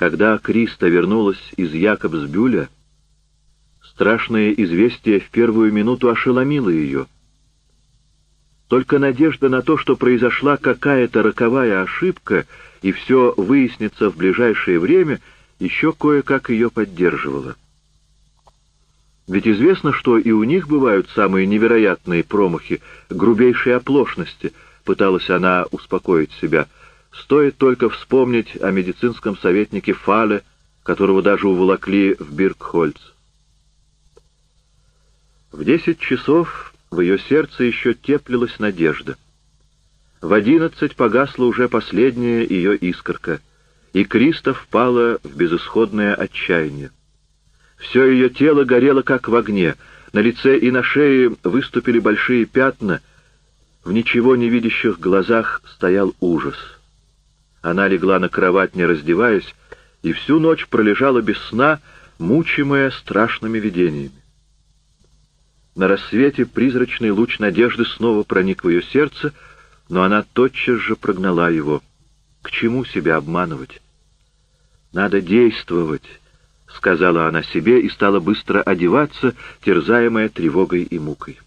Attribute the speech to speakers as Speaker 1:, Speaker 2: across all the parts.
Speaker 1: Когда Криста вернулась из Якобсбюля, страшное известие в первую минуту ошеломило ее. Только надежда на то, что произошла какая-то роковая ошибка, и все выяснится в ближайшее время, еще кое-как ее поддерживала. Ведь известно, что и у них бывают самые невероятные промахи, грубейшие оплошности, пыталась она успокоить себя. Стоит только вспомнить о медицинском советнике Фале, которого даже уволокли в Биркхольц. В десять часов в ее сердце еще теплилась надежда. В одиннадцать погасла уже последняя ее искорка, и Криста впала в безысходное отчаяние. Все ее тело горело, как в огне. На лице и на шее выступили большие пятна. В ничего не видящих глазах стоял ужас. Она легла на кровать, не раздеваясь, и всю ночь пролежала без сна, мучимая страшными видениями. На рассвете призрачный луч надежды снова проник в ее сердце, но она тотчас же прогнала его. К чему себя обманывать? Надо действовать, — сказала она себе и стала быстро одеваться, терзаемая тревогой и мукой.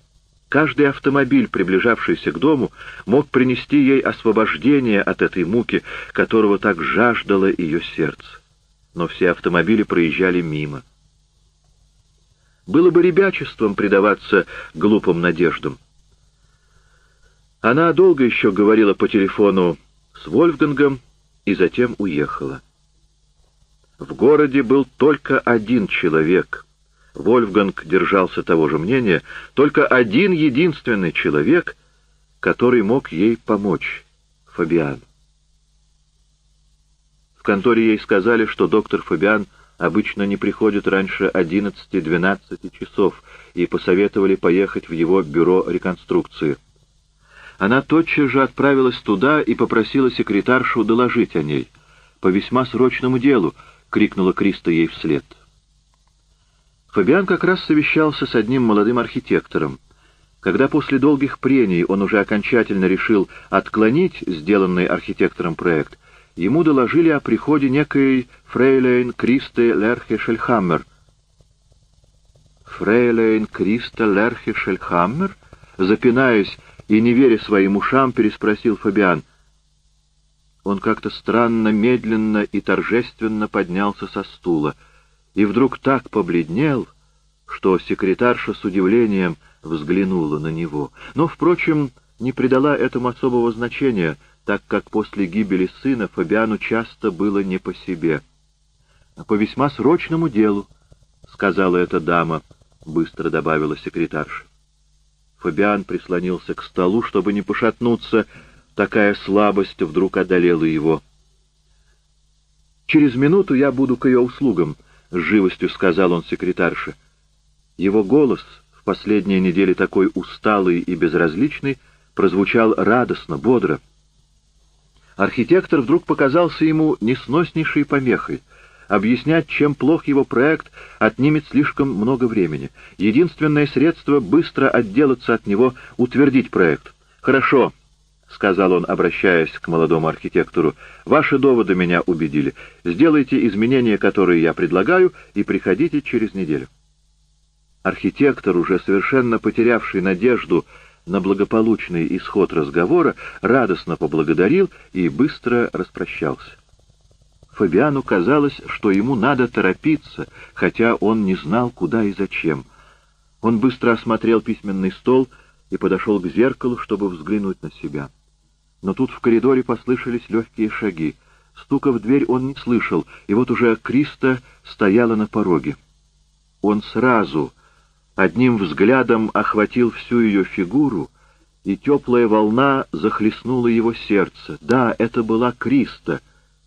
Speaker 1: Каждый автомобиль, приближавшийся к дому, мог принести ей освобождение от этой муки, которого так жаждало ее сердце. Но все автомобили проезжали мимо. Было бы ребячеством предаваться глупым надеждам. Она долго еще говорила по телефону с Вольфгангом и затем уехала. В городе был только один человек. Вольфганг держался того же мнения, только один единственный человек, который мог ей помочь — Фабиан. В конторе ей сказали, что доктор Фабиан обычно не приходит раньше 11-12 часов, и посоветовали поехать в его бюро реконструкции. Она тотчас же отправилась туда и попросила секретаршу доложить о ней. По весьма срочному делу, крикнула Криста ей вслед. Фабиан как раз совещался с одним молодым архитектором. Когда после долгих прений он уже окончательно решил отклонить сделанный архитектором проект, ему доложили о приходе некой фрейлейн Кристе Лерхе Шельхаммер. Фрейлейн Криста Лерхе Шельхаммер? Запинаясь и не веря своим ушам, переспросил Фабиан — он как-то странно, медленно и торжественно поднялся со стула и вдруг так побледнел, что секретарша с удивлением взглянула на него. Но, впрочем, не придала этому особого значения, так как после гибели сына Фабиану часто было не по себе. «По весьма срочному делу», — сказала эта дама, — быстро добавила секретарша. Фабиан прислонился к столу, чтобы не пошатнуться, — Такая слабость вдруг одолела его. «Через минуту я буду к ее услугам», — живостью сказал он секретарше. Его голос, в последние недели такой усталый и безразличный, прозвучал радостно, бодро. Архитектор вдруг показался ему несноснейшей помехой. Объяснять, чем плох его проект, отнимет слишком много времени. Единственное средство быстро отделаться от него — утвердить проект. «Хорошо», — сказал он, обращаясь к молодому архитектору, — «ваши доводы меня убедили. Сделайте изменения, которые я предлагаю, и приходите через неделю». Архитектор, уже совершенно потерявший надежду на благополучный исход разговора, радостно поблагодарил и быстро распрощался. Фабиану казалось, что ему надо торопиться, хотя он не знал, куда и зачем. Он быстро осмотрел письменный стол и подошел к зеркалу, чтобы взглянуть на себя но тут в коридоре послышались легкие шаги. Стука в дверь он не слышал, и вот уже Криста стояла на пороге. Он сразу, одним взглядом охватил всю ее фигуру, и теплая волна захлестнула его сердце. Да, это была Криста,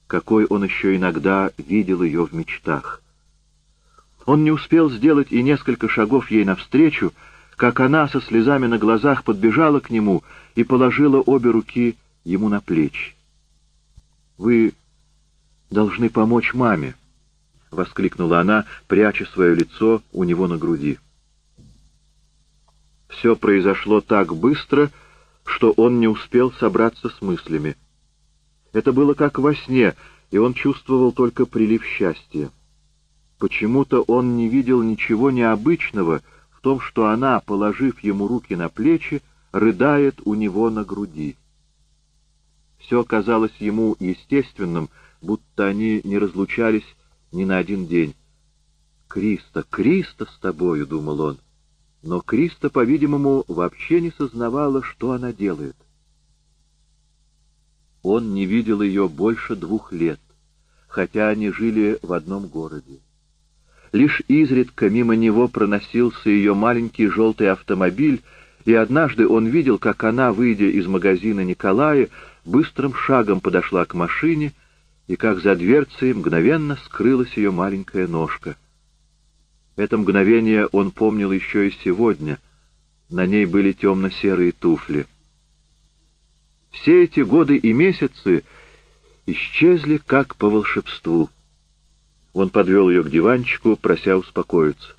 Speaker 1: какой он еще иногда видел ее в мечтах. Он не успел сделать и несколько шагов ей навстречу, как она со слезами на глазах подбежала к нему и положила обе руки ему на плечи. «Вы должны помочь маме», — воскликнула она, пряча свое лицо у него на груди. Все произошло так быстро, что он не успел собраться с мыслями. Это было как во сне, и он чувствовал только прилив счастья. Почему-то он не видел ничего необычного в том, что она, положив ему руки на плечи, рыдает у него на груди. Все казалось ему естественным, будто они не разлучались ни на один день. «Криста, Криста с тобою!» — думал он. Но Криста, по-видимому, вообще не сознавала, что она делает. Он не видел ее больше двух лет, хотя они жили в одном городе. Лишь изредка мимо него проносился ее маленький желтый автомобиль, и однажды он видел, как она, выйдя из магазина Николая, быстрым шагом подошла к машине, и как за дверцей мгновенно скрылась ее маленькая ножка. Это мгновение он помнил еще и сегодня. На ней были темно-серые туфли. Все эти годы и месяцы исчезли как по волшебству. Он подвел ее к диванчику, прося успокоиться.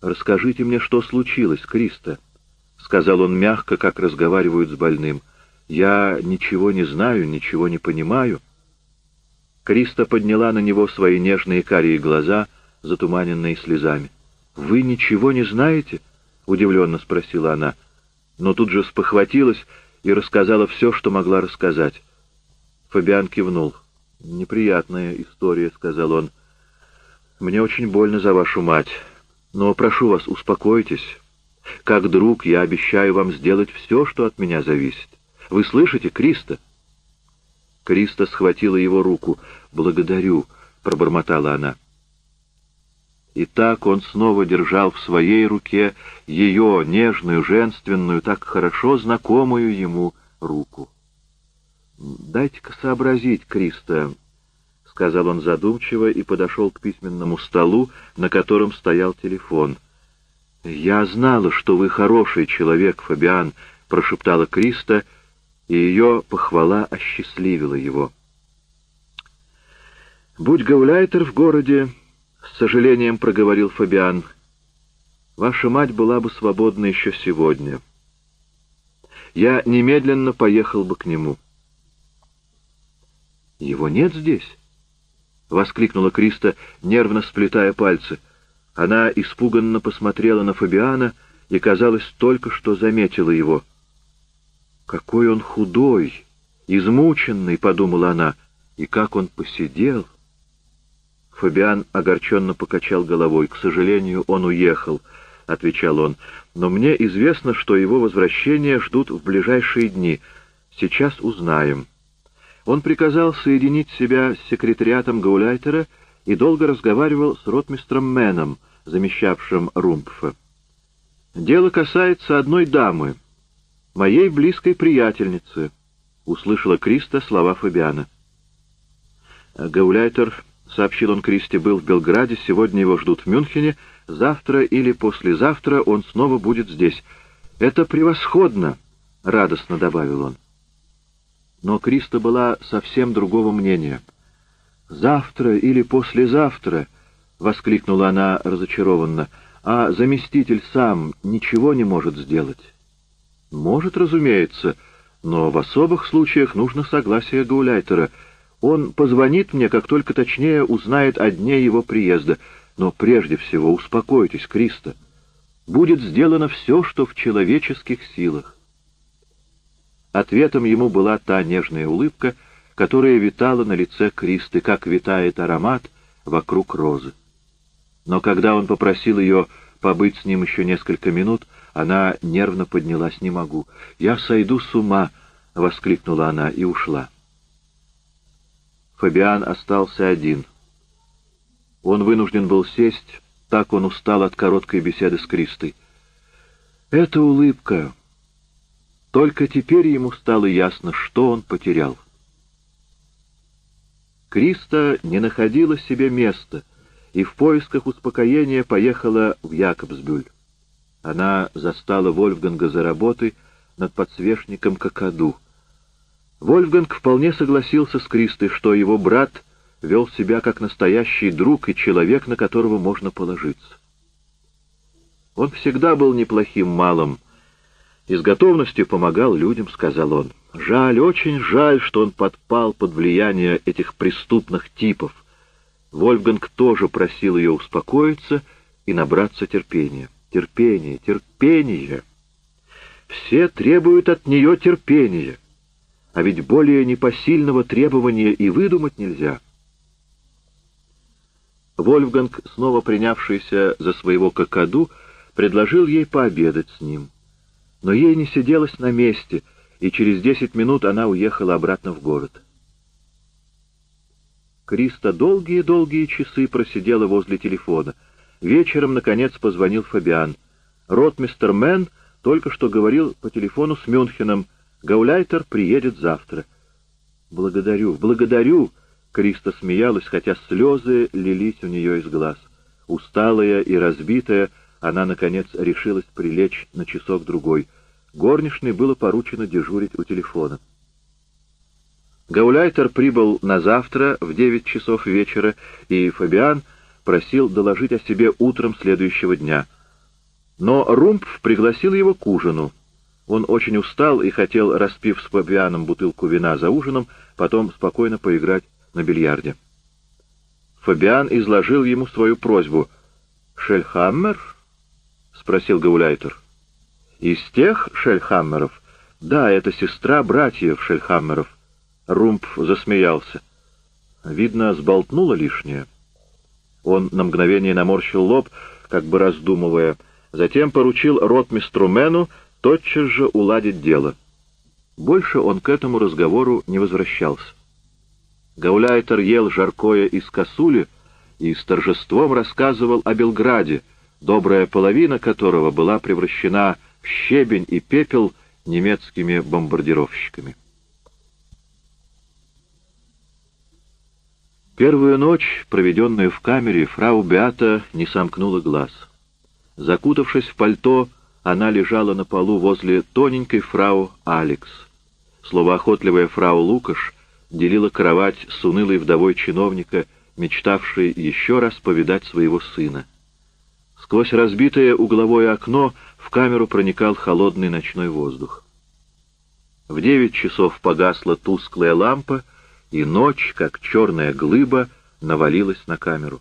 Speaker 1: «Расскажите мне, что случилось, Криста», — сказал он мягко, как разговаривают с больным. «Я ничего не знаю, ничего не понимаю». Криста подняла на него свои нежные карие глаза, затуманенные слезами. «Вы ничего не знаете?» — удивленно спросила она. Но тут же спохватилась и рассказала все, что могла рассказать. Фабиан кивнул. «Неприятная история», — сказал он. «Мне очень больно за вашу мать. Но прошу вас, успокойтесь. Как друг я обещаю вам сделать все, что от меня зависит. Вы слышите, Криста?» Криста схватила его руку. «Благодарю», — пробормотала она. И так он снова держал в своей руке ее нежную, женственную, так хорошо знакомую ему руку. «Дайте-ка сообразить, Криста», — сказал он задумчиво и подошел к письменному столу, на котором стоял телефон. «Я знала, что вы хороший человек, Фабиан», — прошептала Криста, и ее похвала осчастливила его. «Будь Гауляйтер в городе, с сожалением проговорил Фабиан. Ваша мать была бы свободна еще сегодня. Я немедленно поехал бы к нему. Его нет здесь? — воскликнула Криста, нервно сплетая пальцы. Она испуганно посмотрела на Фабиана и, казалось, только что заметила его. «Какой он худой, измученный!» — подумала она. «И как он посидел!» Фабиан огорченно покачал головой. «К сожалению, он уехал», — отвечал он. «Но мне известно, что его возвращение ждут в ближайшие дни. Сейчас узнаем». Он приказал соединить себя с секретариатом Гауляйтера и долго разговаривал с ротмистром Мэном, замещавшим Румпфа. «Дело касается одной дамы, моей близкой приятельницы», — услышала Криста слова Фабиана. Гауляйтер — сообщил он Кристи, — был в Белграде, сегодня его ждут в Мюнхене, завтра или послезавтра он снова будет здесь. «Это превосходно!» — радостно добавил он. Но Криста была совсем другого мнения. «Завтра или послезавтра!» — воскликнула она разочарованно. «А заместитель сам ничего не может сделать?» «Может, разумеется, но в особых случаях нужно согласие Гауляйтера — он позвонит мне, как только точнее узнает о дне его приезда. Но прежде всего успокойтесь, Криста. Будет сделано все, что в человеческих силах. Ответом ему была та нежная улыбка, которая витала на лице Кристы, как витает аромат вокруг розы. Но когда он попросил ее побыть с ним еще несколько минут, она нервно поднялась «Не могу. Я сойду с ума!» — воскликнула она и ушла. Фабиан остался один. Он вынужден был сесть, так он устал от короткой беседы с Кристой. Эта улыбка... Только теперь ему стало ясно, что он потерял. Криста не находила себе места и в поисках успокоения поехала в Якобсбюль. Она застала Вольфганга за работой над подсвечником Кокоду. Вольфганг вполне согласился с Кристой, что его брат вел себя как настоящий друг и человек, на которого можно положиться. Он всегда был неплохим малым, и с готовностью помогал людям, сказал он. Жаль, очень жаль, что он подпал под влияние этих преступных типов. Вольфганг тоже просил ее успокоиться и набраться терпения. Терпение, терпение. Все требуют от нее терпения. А ведь более непосильного требования и выдумать нельзя. Вольфганг, снова принявшийся за своего какаду, предложил ей пообедать с ним. Но ей не сиделось на месте, и через десять минут она уехала обратно в город. Криста долгие-долгие часы просидела возле телефона. Вечером, наконец, позвонил Фабиан. Ротмистер Мэн только что говорил по телефону с Мюнхеном. Гауляйтер приедет завтра. «Благодарю, благодарю!» Криста смеялась, хотя слезы лились у нее из глаз. Усталая и разбитая, она, наконец, решилась прилечь на часок-другой. Горничной было поручено дежурить у телефона. Гауляйтер прибыл на завтра в девять часов вечера, и Фабиан просил доложить о себе утром следующего дня. Но Румпф пригласил его к ужину. Он очень устал и хотел, распив с Фабианом бутылку вина за ужином, потом спокойно поиграть на бильярде. Фабиан изложил ему свою просьбу. «Шельхаммер?» — спросил Гауляйтер. «Из тех Шельхаммеров?» «Да, это сестра братьев Шельхаммеров». Румп засмеялся. Видно, сболтнула лишнее. Он на мгновение наморщил лоб, как бы раздумывая, затем поручил ротмистру Мену тотчас же уладить дело. Больше он к этому разговору не возвращался. Гауляйтер ел жаркое из косули и с торжеством рассказывал о Белграде, добрая половина которого была превращена в щебень и пепел немецкими бомбардировщиками. Первую ночь, проведенную в камере, фрау Беата не сомкнула глаз. Закутавшись в пальто, она лежала на полу возле тоненькой фрау Алекс. Словоохотливая фрау Лукаш делила кровать с унылой вдовой чиновника, мечтавшей еще раз повидать своего сына. Сквозь разбитое угловое окно в камеру проникал холодный ночной воздух. В девять часов погасла тусклая лампа, и ночь, как черная глыба, навалилась на камеру.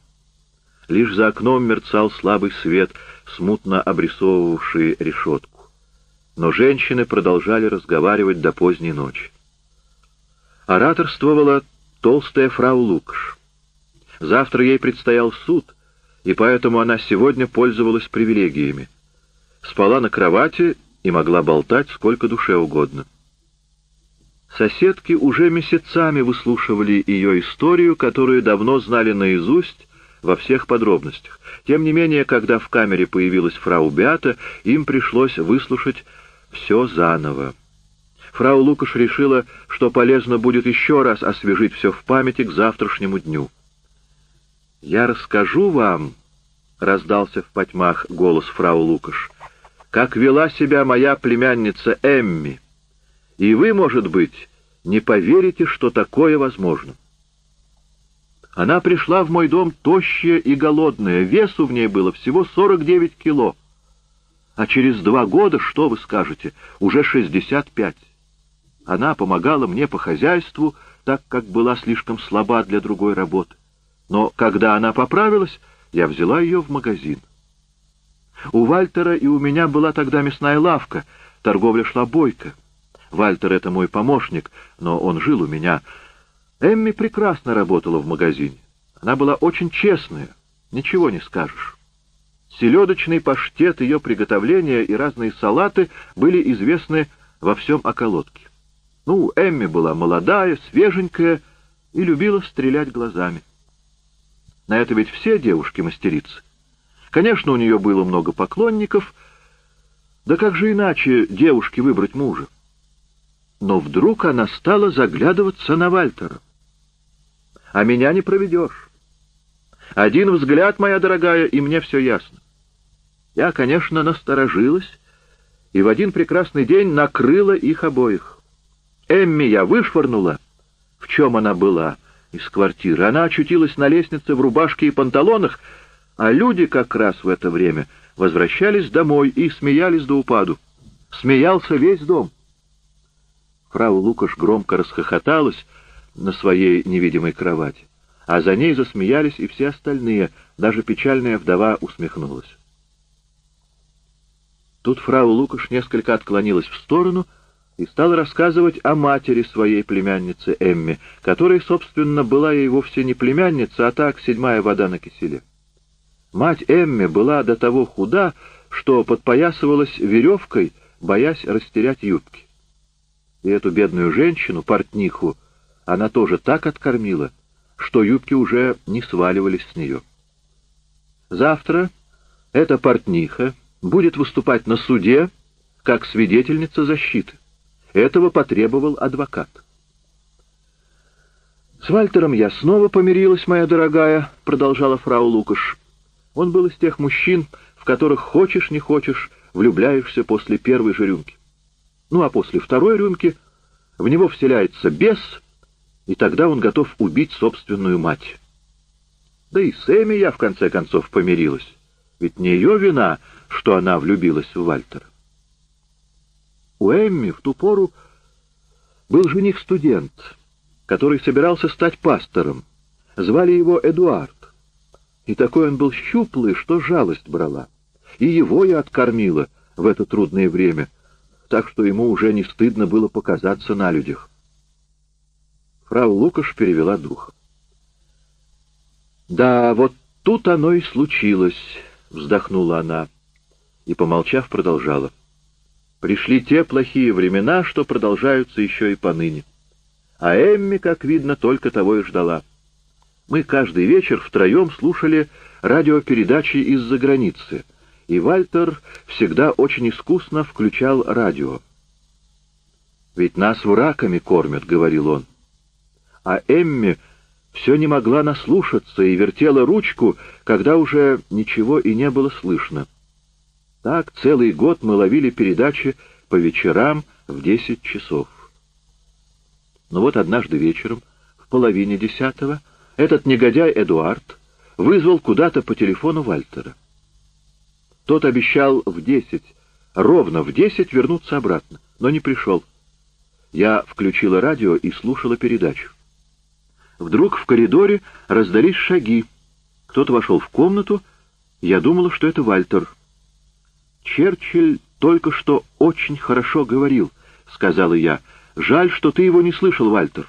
Speaker 1: Лишь за окном мерцал слабый свет, смутно обрисовывавший решетку. Но женщины продолжали разговаривать до поздней ночи ораторствовала толстая фрау Лукш. Завтра ей предстоял суд, и поэтому она сегодня пользовалась привилегиями. Спала на кровати и могла болтать сколько душе угодно. Соседки уже месяцами выслушивали ее историю, которую давно знали наизусть во всех подробностях. Тем не менее, когда в камере появилась фрау Беата, им пришлось выслушать все заново. Фрау Лукаш решила, что полезно будет еще раз освежить все в памяти к завтрашнему дню. «Я расскажу вам», — раздался в потьмах голос фрау Лукаш, — «как вела себя моя племянница Эмми. И вы, может быть, не поверите, что такое возможно». Она пришла в мой дом тощая и голодная, весу в ней было всего 49 кило. А через два года, что вы скажете, уже 65. Она помогала мне по хозяйству, так как была слишком слаба для другой работы. Но когда она поправилась, я взяла ее в магазин. У Вальтера и у меня была тогда мясная лавка, торговля шла бойко. Вальтер — это мой помощник, но он жил у меня. Эмми прекрасно работала в магазине. Она была очень честная, ничего не скажешь. Селедочный паштет, ее приготовления и разные салаты были известны во всем околотке. Ну, Эмми была молодая, свеженькая и любила стрелять глазами. На это ведь все девушки-мастерицы. Конечно, у нее было много поклонников, да как же иначе девушке выбрать мужа? Но вдруг она стала заглядываться на Вальтера. А меня не проведешь. Один взгляд, моя дорогая, и мне все ясно. Я, конечно, насторожилась, и в один прекрасный день накрыла их обоих. Эмми я вышвырнула. В чем она была? Из квартиры. Она очутилась на лестнице в рубашке и панталонах, а люди как раз в это время возвращались домой и смеялись до упаду. Смеялся весь дом. Фрау Лукаш громко расхохоталась на своей невидимой кровати, а за ней засмеялись и все остальные, даже печальная вдова усмехнулась. Тут фрау Лукаш несколько отклонилась в сторону и стала рассказывать о матери своей племянницы Эмми, которая, собственно, была ей вовсе не племянница, а так седьмая вода на киселе. Мать Эмми была до того худа, что подпоясывалась веревкой, боясь растерять юбки. И эту бедную женщину, портниху, она тоже так откормила, что юбки уже не сваливались с нее. Завтра эта портниха будет выступать на суде как свидетельница защиты. Этого потребовал адвокат. «С Вальтером я снова помирилась, моя дорогая», — продолжала фрау Лукаш. «Он был из тех мужчин, в которых хочешь не хочешь, влюбляешься после первой же рюмки. Ну а после второй рюмки в него вселяется бес, и тогда он готов убить собственную мать. Да и с Эми я в конце концов помирилась, ведь не ее вина, что она влюбилась в Вальтера. У Эмми в ту пору был жених-студент, который собирался стать пастором. Звали его Эдуард. И такой он был щуплый, что жалость брала. И его я откормила в это трудное время, так что ему уже не стыдно было показаться на людях. Фрау Лукаш перевела дух. «Да, вот тут оно и случилось», — вздохнула она, и, помолчав, продолжала. Пришли те плохие времена, что продолжаются еще и поныне. А Эмми, как видно, только того и ждала. Мы каждый вечер втроем слушали радиопередачи из-за границы, и Вальтер всегда очень искусно включал радио. «Ведь нас враками кормят», — говорил он. А Эмми все не могла наслушаться и вертела ручку, когда уже ничего и не было слышно. Так целый год мы ловили передачи по вечерам в десять часов. Но вот однажды вечером, в половине десятого, этот негодяй Эдуард вызвал куда-то по телефону Вальтера. Тот обещал в десять, ровно в десять вернуться обратно, но не пришел. Я включила радио и слушала передачу. Вдруг в коридоре раздались шаги. Кто-то вошел в комнату, я думала, что это Вальтер. «Черчилль только что очень хорошо говорил», — сказала я. «Жаль, что ты его не слышал, Вальтер».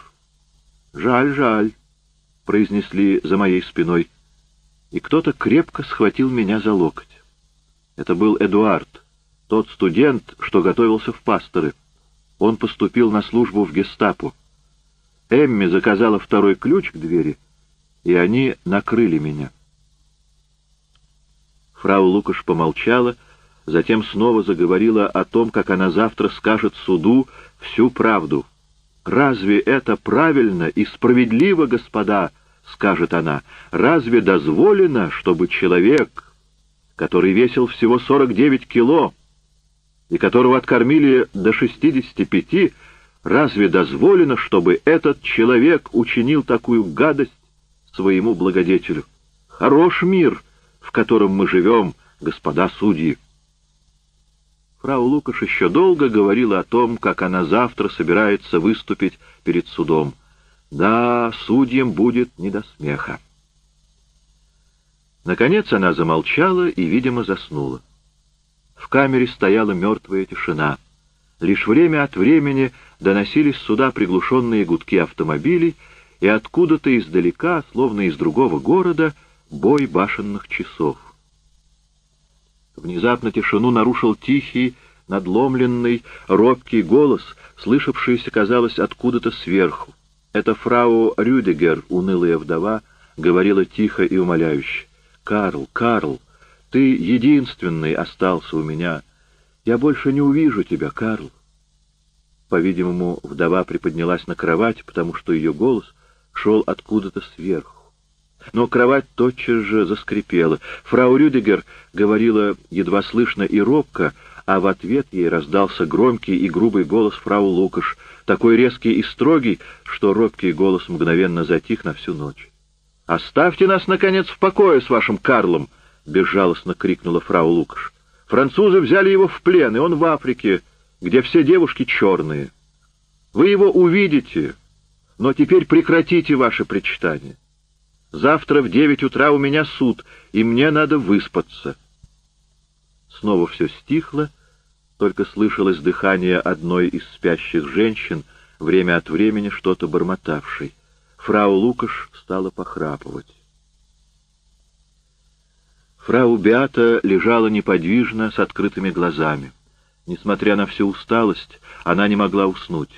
Speaker 1: «Жаль, жаль», — произнесли за моей спиной. И кто-то крепко схватил меня за локоть. Это был Эдуард, тот студент, что готовился в пасторы. Он поступил на службу в гестапо. Эмми заказала второй ключ к двери, и они накрыли меня. Фрау Лукаш помолчала, затем снова заговорила о том, как она завтра скажет суду всю правду. «Разве это правильно и справедливо, господа?» — скажет она. «Разве дозволено, чтобы человек, который весил всего 49 кило и которого откормили до 65, разве дозволено, чтобы этот человек учинил такую гадость своему благодетелю? Хорош мир, в котором мы живем, господа судьи!» Фрау Лукаш еще долго говорила о том, как она завтра собирается выступить перед судом. Да, судьям будет не до смеха. Наконец она замолчала и, видимо, заснула. В камере стояла мертвая тишина. Лишь время от времени доносились сюда приглушенные гудки автомобилей, и откуда-то издалека, словно из другого города, бой башенных часов. Внезапно тишину нарушил тихий, надломленный, робкий голос, слышавшийся, казалось, откуда-то сверху. Это фрау Рюдигер, унылая вдова, говорила тихо и умоляюще. «Карл, Карл, ты единственный остался у меня. Я больше не увижу тебя, Карл». По-видимому, вдова приподнялась на кровать, потому что ее голос шел откуда-то сверху. Но кровать тотчас же заскрипела. Фрау Рюдигер говорила едва слышно и робко, а в ответ ей раздался громкий и грубый голос фрау Лукаш, такой резкий и строгий, что робкий голос мгновенно затих на всю ночь. «Оставьте нас, наконец, в покое с вашим Карлом!» — безжалостно крикнула фрау Лукаш. «Французы взяли его в плен, и он в Африке. где все девушки черные. Вы его увидите, но теперь прекратите ваше причитание. Завтра в девять утра у меня суд, и мне надо выспаться». Снова все стихло, только слышалось дыхание одной из спящих женщин, время от времени что-то бормотавшей. Фрау Лукаш стала похрапывать. Фрау Беата лежала неподвижно, с открытыми глазами. Несмотря на всю усталость, она не могла уснуть.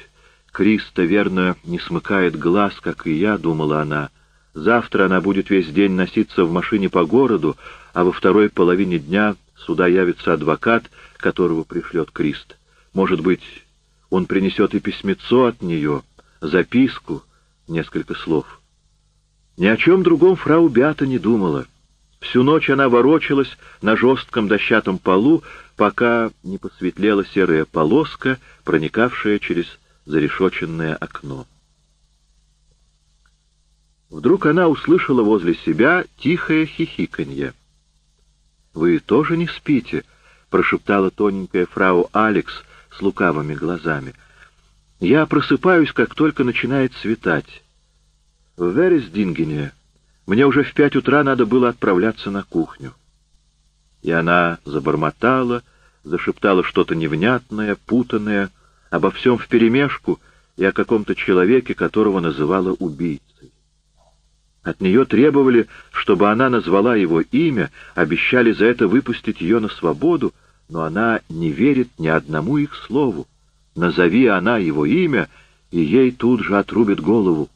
Speaker 1: Криста, верно, не смыкает глаз, как и я, думала она. Завтра она будет весь день носиться в машине по городу, а во второй половине дня сюда явится адвокат, которого пришлет Крист. Может быть, он принесет и письмецо от нее, записку, несколько слов. Ни о чем другом фрау Бята не думала. Всю ночь она ворочалась на жестком дощатом полу, пока не посветлела серая полоска, проникавшая через зарешоченное окно. Вдруг она услышала возле себя тихое хихиканье. «Вы тоже не спите?» — прошептала тоненькая фрау Алекс с лукавыми глазами. «Я просыпаюсь, как только начинает светать. В Вересдингене мне уже в пять утра надо было отправляться на кухню». И она забормотала, зашептала что-то невнятное, путанное, обо всем вперемешку и о каком-то человеке, которого называла убийцей. От нее требовали, чтобы она назвала его имя, обещали за это выпустить ее на свободу, но она не верит ни одному их слову. Назови она его имя, и ей тут же отрубит голову.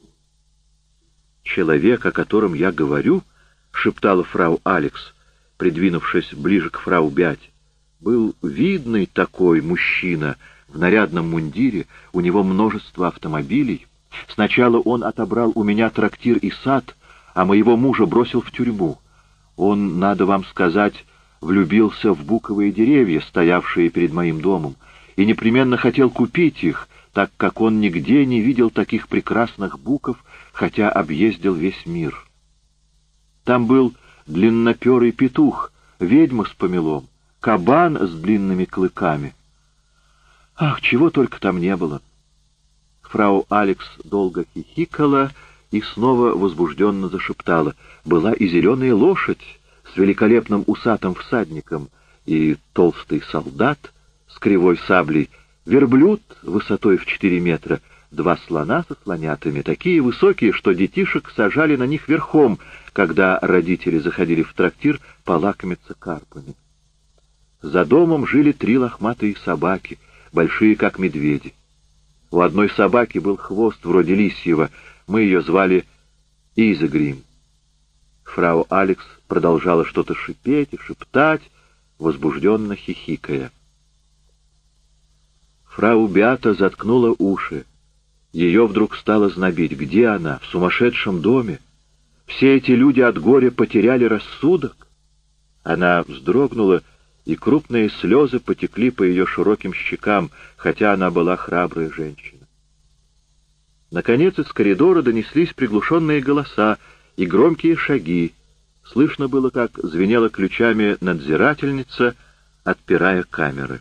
Speaker 1: «Человек, о котором я говорю», — шептала фрау Алекс, придвинувшись ближе к фрау Бять, — был видный такой мужчина в нарядном мундире, у него множество автомобилей. Сначала он отобрал у меня трактир и сад, а моего мужа бросил в тюрьму. Он, надо вам сказать, влюбился в буковые деревья, стоявшие перед моим домом, и непременно хотел купить их, так как он нигде не видел таких прекрасных буков, хотя объездил весь мир. Там был длинноперый петух, ведьма с помелом, кабан с длинными клыками. Ах, чего только там не было! Фрау Алекс долго хихикала и снова возбужденно зашептала. Была и зеленая лошадь с великолепным усатым всадником, и толстый солдат с кривой саблей, верблюд высотой в четыре метра, два слона со слонятами, такие высокие, что детишек сажали на них верхом, когда родители заходили в трактир полакомиться карпами. За домом жили три лохматые собаки, большие как медведи. У одной собаки был хвост вроде лисьего, мы ее звали Изегрим. Фрау Алекс продолжала что-то шипеть и шептать, возбужденно хихикая. Фрау Беата заткнула уши. Ее вдруг стало знобить. Где она? В сумасшедшем доме? Все эти люди от горя потеряли рассудок? Она вздрогнула, и крупные слезы потекли по ее широким щекам, хотя она была храбрая женщина. Наконец из коридора донеслись приглушенные голоса и громкие шаги. Слышно было, как звенела ключами надзирательница, отпирая камеры.